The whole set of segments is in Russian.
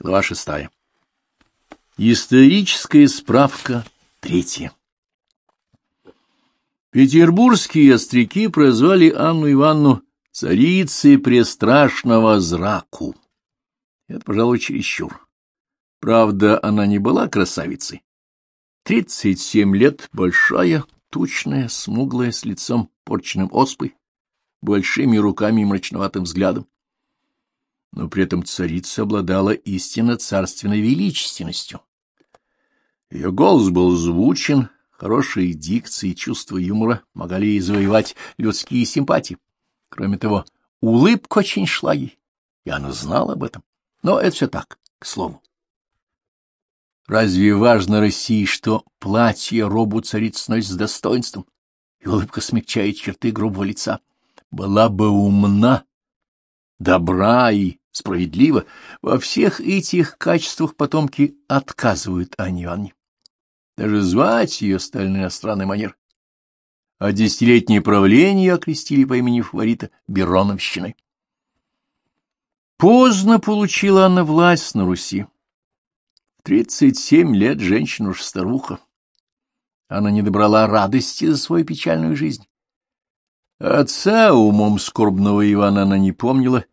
Глава шестая. Историческая справка третья. Петербургские остряки прозвали Анну Ивановну царицей престрашного зраку. Это, пожалуй, чересчур. Правда, она не была красавицей. Тридцать семь лет, большая, тучная, смуглая, с лицом порченным оспой, большими руками и мрачноватым взглядом. Но при этом царица обладала истинно царственной величественностью. Ее голос был звучен, хорошие дикции и чувство юмора могли ей завоевать людские симпатии. Кроме того, улыбка очень шла ей, и она знала об этом. Но это все так, к слову. Разве важно России, что платье робу царица носит с достоинством, и улыбка смягчает черты грубого лица? Была бы умна, добра и справедлива, во всех этих качествах потомки отказывают Анне Ивановне. Даже звать ее стали на иностранный манер а десятилетнее правление окрестили по имени фаворита Бероновщиной. Поздно получила она власть на Руси. Тридцать семь лет женщина уж старуха. Она не добрала радости за свою печальную жизнь. Отца умом скорбного Ивана она не помнила.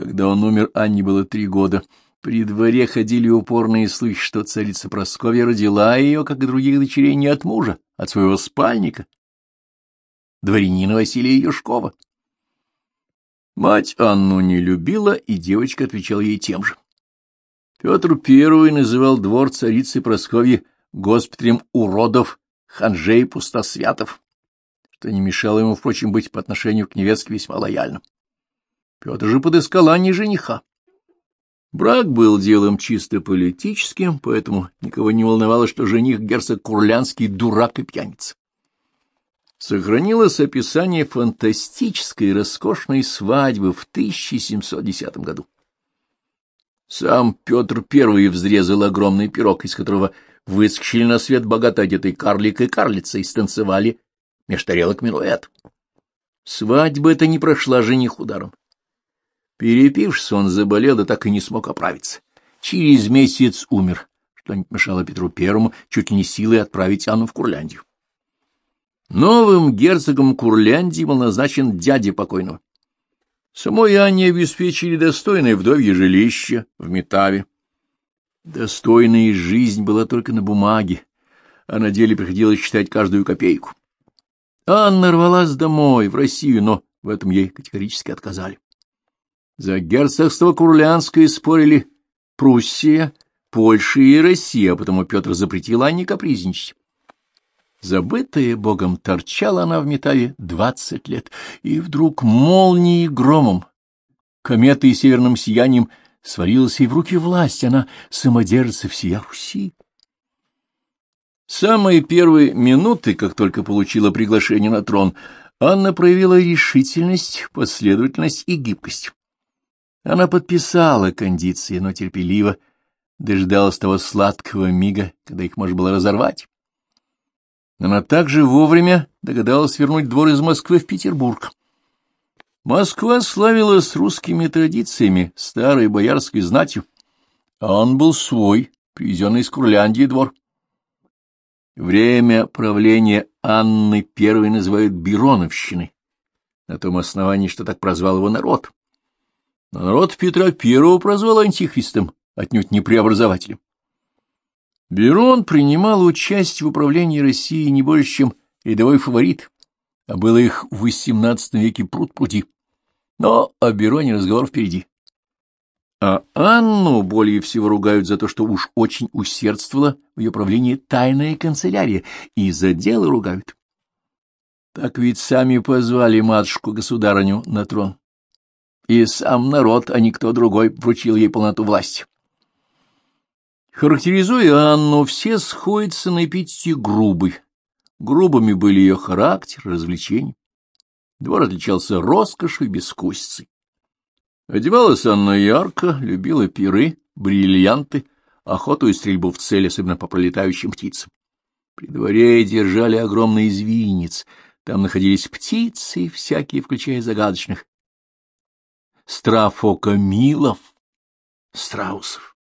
Когда он умер, Анне было три года. При дворе ходили упорные слухи, что царица Прасковья родила ее, как и других дочерей, не от мужа, а от своего спальника, дворянина Василия Юшкова. Мать Анну не любила, и девочка отвечала ей тем же. Петр I называл двор царицы Прасковьи госпиталем уродов, ханжей, пустосвятов, что не мешало ему, впрочем, быть по отношению к невестке весьма лояльным. Петр же подыскал Анне жениха. Брак был делом чисто политическим, поэтому никого не волновало, что жених герцог Курлянский дурак и пьяница сохранилось описание фантастической роскошной свадьбы в 1710 году. Сам Петр I взрезал огромный пирог, из которого выскочили на свет богато одетый карлик и карлица и станцевали меж тарелок минуэт. Свадьба эта не прошла жених ударом. Перепившись, он заболел, да так и не смог оправиться. Через месяц умер, что не мешало Петру Первому чуть ли не силой отправить Анну в Курляндию. Новым герцогом Курляндии был назначен дядя покойного. Самой Анне обеспечили достойное вдовье жилище в Метаве. Достойная жизнь была только на бумаге, а на деле приходилось считать каждую копейку. Анна рвалась домой, в Россию, но в этом ей категорически отказали. За герцогство Курлянское спорили Пруссия, Польша и Россия, потому Петр запретил Анне капризничать. Забытая Богом, торчала она в метаве двадцать лет, и вдруг молнией громом, кометой и северным сиянием сварилась ей в руки власть, она самодержится всея Руси. Самые первые минуты, как только получила приглашение на трон, Анна проявила решительность, последовательность и гибкость. Она подписала кондиции, но терпеливо дождалась того сладкого мига, когда их можно было разорвать. Она также вовремя догадалась вернуть двор из Москвы в Петербург. Москва славилась русскими традициями, старой боярской знатью, а он был свой, привезенный из Курляндии двор. Время правления Анны I называют Бироновщиной, на том основании, что так прозвал его народ. Но народ Петра I прозвал антихристом, отнюдь не преобразователем. Берон принимал участие в управлении Россией не больше, чем рядовой фаворит, а было их в XVIII веке пруд-пруди. Но о Бероне разговор впереди. А Анну более всего ругают за то, что уж очень усердствовала в ее правлении тайная канцелярия, и за дело ругают. Так ведь сами позвали матушку-государыню на трон. И сам народ, а никто другой, вручил ей полноту власти. Характеризуя Анну, все сходятся на эпитете грубой. Грубыми были ее характер, развлечения. Двор отличался роскошью и бескусицей. Одевалась Анна ярко, любила пиры, бриллианты, охоту и стрельбу в цель, особенно по пролетающим птицам. При дворе держали огромный звинец, там находились птицы всякие, включая загадочных страфокамилов, страусов.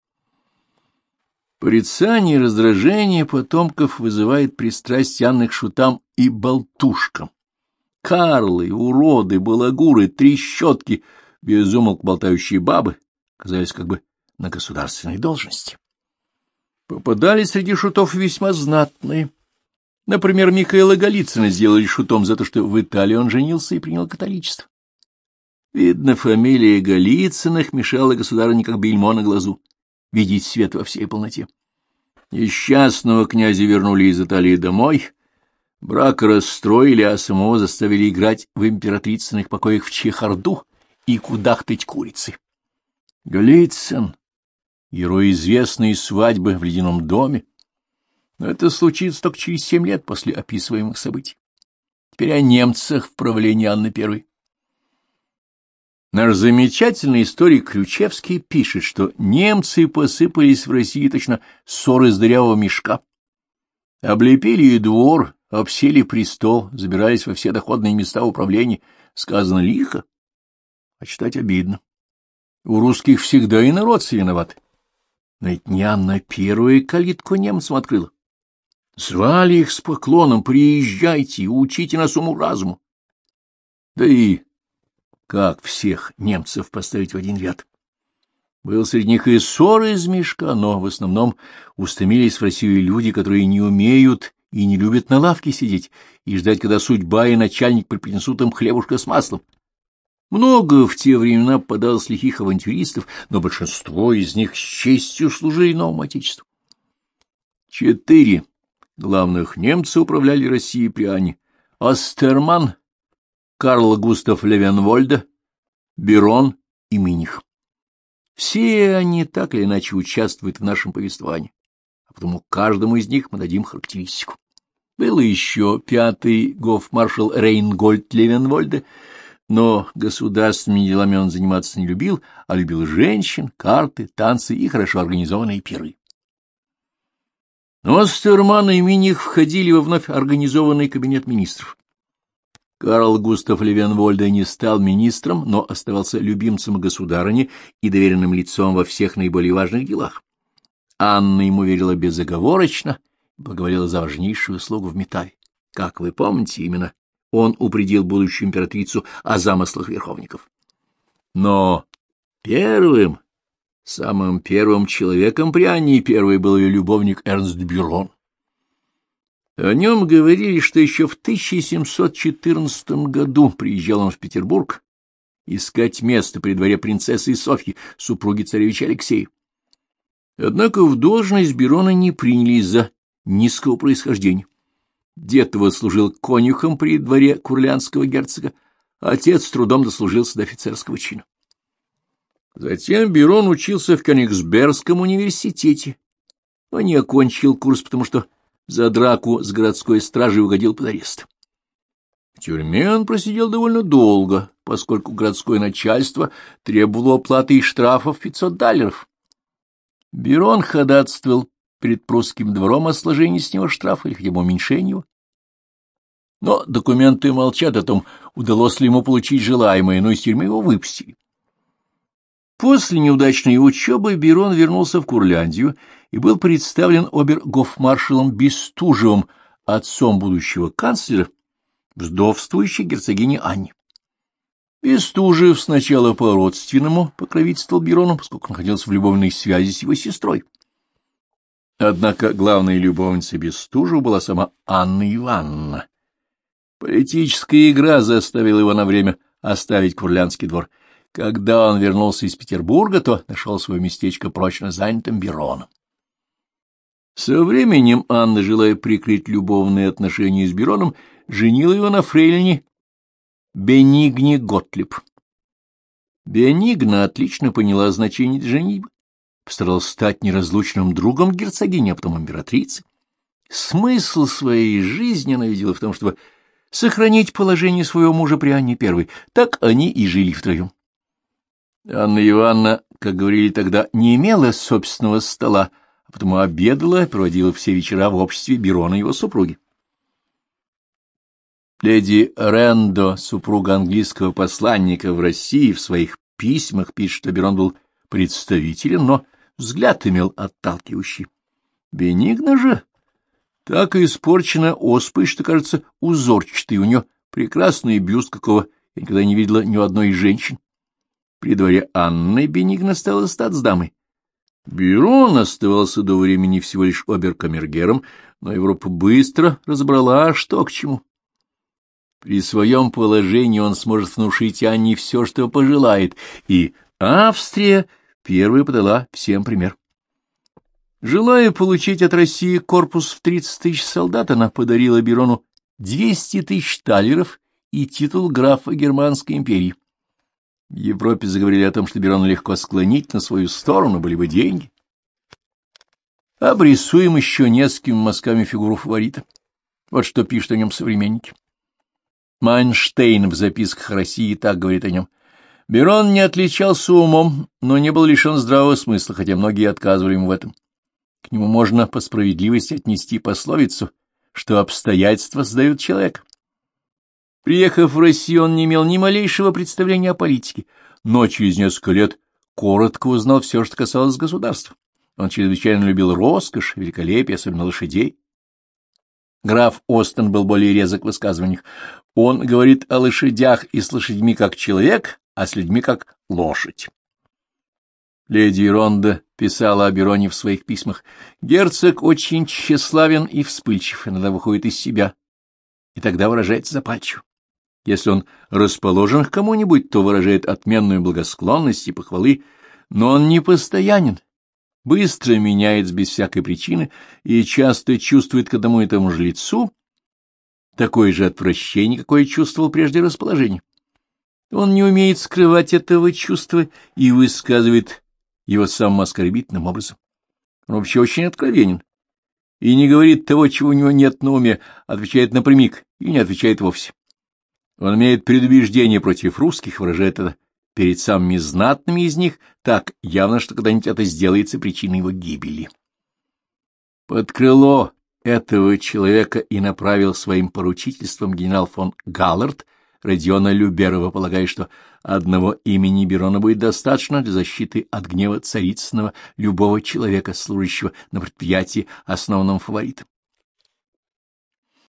Порицание и раздражение потомков вызывает пристрастие Анны шутам и болтушкам. Карлы, уроды, балагуры, трещотки, безумолк болтающие бабы казались как бы на государственной должности. Попадались среди шутов весьма знатные. Например, Михаила Голицына сделали шутом за то, что в Италии он женился и принял католичество. Видно, фамилия Голицыных мешала государыне как бельмо на глазу видеть свет во всей полноте. Несчастного князя вернули из Италии домой, брак расстроили, а самого заставили играть в императрицыных покоях в чехарду и кудахтать курицы. Голицын, герой известной свадьбы в ледяном доме, но это случится только через семь лет после описываемых событий. Теперь о немцах в правлении Анны Первой. Наш замечательный историк Ключевский пишет, что немцы посыпались в России точно ссоры из дырявого мешка. Облепили и двор, обсели престол, забирались во все доходные места управления. Сказано лихо, а читать обидно. У русских всегда и народ виноват. Но ведь не Анна первая калитку немцам открыла. Звали их с поклоном, приезжайте, учите нас уму-разуму. Да и как всех немцев поставить в один ряд. Был среди них и ссор из мешка, но в основном устремились в Россию люди, которые не умеют и не любят на лавке сидеть и ждать, когда судьба и начальник припринесут им хлебушка с маслом. Много в те времена подалось лихих авантюристов, но большинство из них с честью служили новому отечеству. Четыре главных немца управляли Россией при Ане. Астерман, Карл Густав Левенвольда, Берон и Миних. Все они так или иначе участвуют в нашем повествовании, а потому каждому из них мы дадим характеристику. Был еще пятый гофмаршал Рейнгольд Левенвольда, но государственными делами он заниматься не любил, а любил женщин, карты, танцы и хорошо организованные пиры. Но Стерман и Миних входили во вновь организованный кабинет министров. Карл Густав Левенвольда не стал министром, но оставался любимцем государыни и доверенным лицом во всех наиболее важных делах. Анна ему верила безоговорочно поговорила за важнейшую услугу в Метаве. Как вы помните, именно он упредил будущую императрицу о замыслах верховников. Но первым, самым первым человеком при Анне первой был ее любовник Эрнст Бюрон. О нем говорили, что еще в 1714 году приезжал он в Петербург искать место при дворе принцессы Софьи, супруги царевича Алексея. Однако в должность Берона не приняли из-за низкого происхождения. Дед его служил конюхом при дворе курлянского герцога, а отец с трудом дослужился до офицерского чина. Затем Берон учился в Кёнигсбергском университете, но не окончил курс, потому что за драку с городской стражей угодил под арест. В тюрьме он просидел довольно долго, поскольку городское начальство требовало оплаты и штрафов 500 даллеров. Берон ходатствовал перед прусским двором о сложении с него штрафа или хотя бы уменьшении его. Но документы молчат о том, удалось ли ему получить желаемое, но из тюрьмы его выпустили. После неудачной учебы Берон вернулся в Курляндию и был представлен обер-гофмаршалом Бестужевым, отцом будущего канцлера, вдовствующей герцогини Анне. Бестужев сначала по-родственному покровительствовал Берону, поскольку находился в любовной связи с его сестрой. Однако главной любовницей Бестужева была сама Анна Ивановна. Политическая игра заставила его на время оставить Курлянский двор — когда он вернулся из Петербурга, то нашел свое местечко прочно занятым Бероном. Со временем Анна, желая прикрыть любовные отношения с Бероном, женила его на фрейлине Бенигне Готлиб. Бенигна отлично поняла значение женитьбы, постаралась стать неразлучным другом герцогини, а потом императрицы. Смысл своей жизни она видела в том, чтобы сохранить положение своего мужа при Анне Первой. Так они и жили втроем. Анна Ивановна, как говорили тогда, не имела собственного стола, а потому обедала проводила все вечера в обществе Берона и его супруги. Леди Рендо, супруга английского посланника в России, в своих письмах пишет, что Берон был представителем, но взгляд имел отталкивающий. Бенигна же так и испорчена оспой, что кажется узорчатой. У нее прекрасный бюст, какого я никогда не видела ни у одной из женщин. При дворе Анны Бенигна стала статсдамой. Бюрон оставался до времени всего лишь оберкамергером, но Европа быстро разобрала, что к чему. При своем положении он сможет внушить Анне все, что пожелает, и Австрия первой подала всем пример. Желая получить от России корпус в 30 тысяч солдат, она подарила Берону 200 тысяч талеров и титул графа Германской империи. В Европе заговорили о том, что Берон легко склонить на свою сторону, были бы деньги. Обрисуем еще несколькими мазками фигуру фаворита. Вот что пишут о нем современники. Майнштейн в записках России так говорит о нем. Берон не отличался умом, но не был лишен здравого смысла, хотя многие отказывали ему в этом. К нему можно по справедливости отнести пословицу, что обстоятельства создают человека. Приехав в Россию, он не имел ни малейшего представления о политике, но через несколько лет коротко узнал все, что касалось государства. Он чрезвычайно любил роскошь, великолепие, особенно лошадей. Граф Остен был более резок в высказываниях. Он говорит о лошадях и с лошадьми как человек, а с людьми как лошадь. Леди Ронда писала о Бероне в своих письмах. Герцог очень тщеславен и вспыльчив, иногда выходит из себя, и тогда выражается запальчиво. Если он расположен к кому-нибудь, то выражает отменную благосклонность и похвалы, но он не постоянен, быстро меняется без всякой причины и часто чувствует к одному и тому же лицу такое же отвращение, какое чувствовал прежде расположение. Он не умеет скрывать этого чувства и высказывает его самым оскорбительным образом. Он вообще очень откровенен и не говорит того, чего у него нет на уме, отвечает напрямик и не отвечает вовсе. Он имеет предубеждение против русских, выражает это перед самыми знатными из них так явно, что когда-нибудь это сделается причиной его гибели. Под крыло этого человека и направил своим поручительством генерал фон Галлард Родиона Люберова, полагая, что одного имени Берона будет достаточно для защиты от гнева царицыного любого человека, служащего на предприятии основным фаворитом.